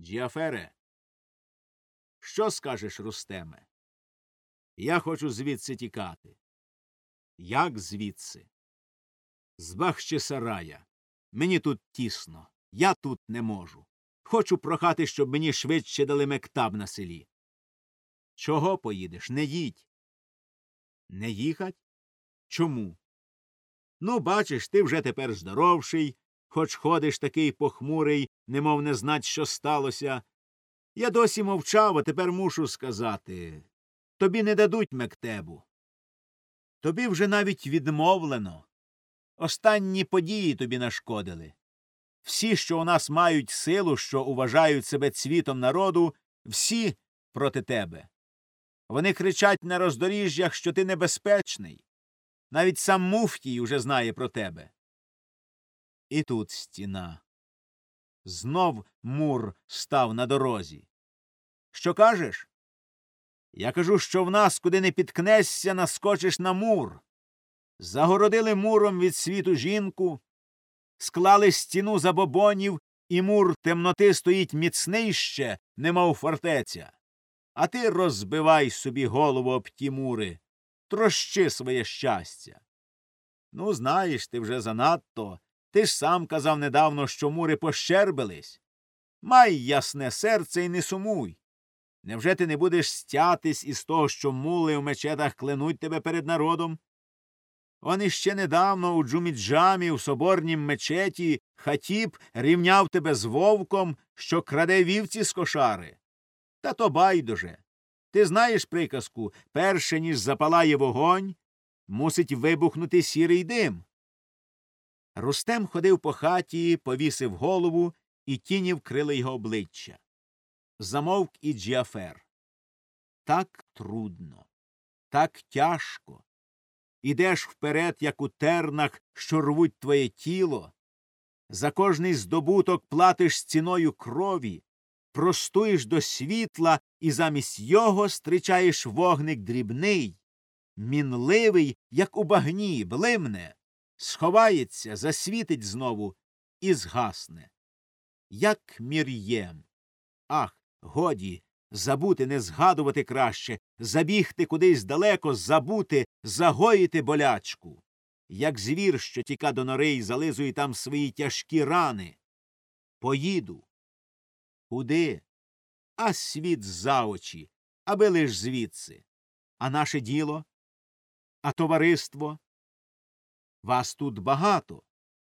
Джіафере, що скажеш, Рустеме? Я хочу звідси тікати. Як звідси? З Бахчисарая. Мені тут тісно. Я тут не можу. Хочу прохати, щоб мені швидше дали мектаб на селі. Чого поїдеш? Не їдь. Не їхать? Чому? Ну, бачиш, ти вже тепер здоровший, хоч ходиш такий похмурий, немов не знать, що сталося. Я досі мовчав, а тепер мушу сказати тобі не дадуть мектебу. Тобі вже навіть відмовлено. Останні події тобі нашкодили. Всі, що у нас мають силу, що уважають себе цвітом народу, всі проти тебе. Вони кричать на роздоріжжях, що ти небезпечний. Навіть сам Муфтій уже знає про тебе. І тут стіна. Знов мур став на дорозі. Що кажеш? Я кажу, що в нас, куди не підкнешся, наскочиш на мур. Загородили муром від світу жінку, склали стіну забобонів, і мур темноти стоїть міцнийще, немов фортеця. А ти розбивай собі голову об ті мури, трощи своє щастя. Ну, знаєш, ти вже занадто. Ти ж сам казав недавно, що мури пощербились. Май ясне серце і не сумуй. Невже ти не будеш стятись із того, що мули в мечетах кленуть тебе перед народом? Он іще недавно у Джуміджамі, у соборнім мечеті, хатіб рівняв тебе з вовком, що краде вівці з кошари. Та то байдуже. Ти знаєш приказку перше, ніж запалає вогонь, мусить вибухнути сірий дим. Рустем ходив по хаті, повісив голову, і тіні вкрили його обличчя. Замовк і Джіафер. Так трудно, так тяжко. Ідеш вперед, як у тернах, що рвуть твоє тіло. За кожний здобуток платиш ціною крові, простуєш до світла і замість його стричаєш вогник дрібний, мінливий, як у багні, блимне, сховається, засвітить знову і згасне. Як мір'єм. Ах, годі, забути, не згадувати краще, забігти кудись далеко, забути, загоїти болячку. Як звір, що тіка до нори й зализує там свої тяжкі рани. Поїду. Куди? А світ за очі, аби лиш звідси. А наше діло? А товариство? Вас тут багато.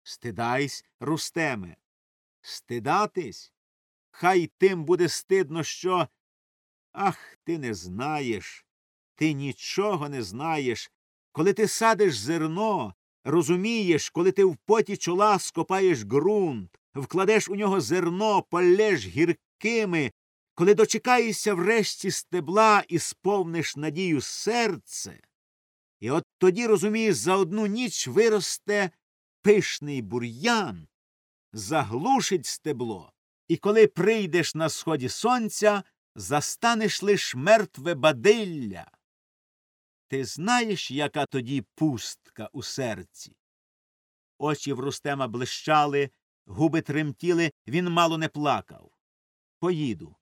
Стидайсь, Рустеме. Стидатись? Хай тим буде стидно, що. Ах, ти не знаєш, ти нічого не знаєш. Коли ти садиш зерно, розумієш, коли ти в поті чола скопаєш ґрунт, вкладеш у нього зерно, полєш гіркими, коли дочекаєшся врешті стебла і сповниш надію серце, і от тоді, розумієш, за одну ніч виросте пишний бур'ян, заглушить стебло, і коли прийдеш на сході сонця, застанеш лиш мертве бадилля. Ти знаєш, яка тоді пустка у серці? Очі в Рустема блищали, губи тремтіли, він мало не плакав. Поїду.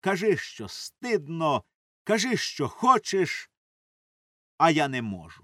Кажи, що стидно, кажи, що хочеш, а я не можу.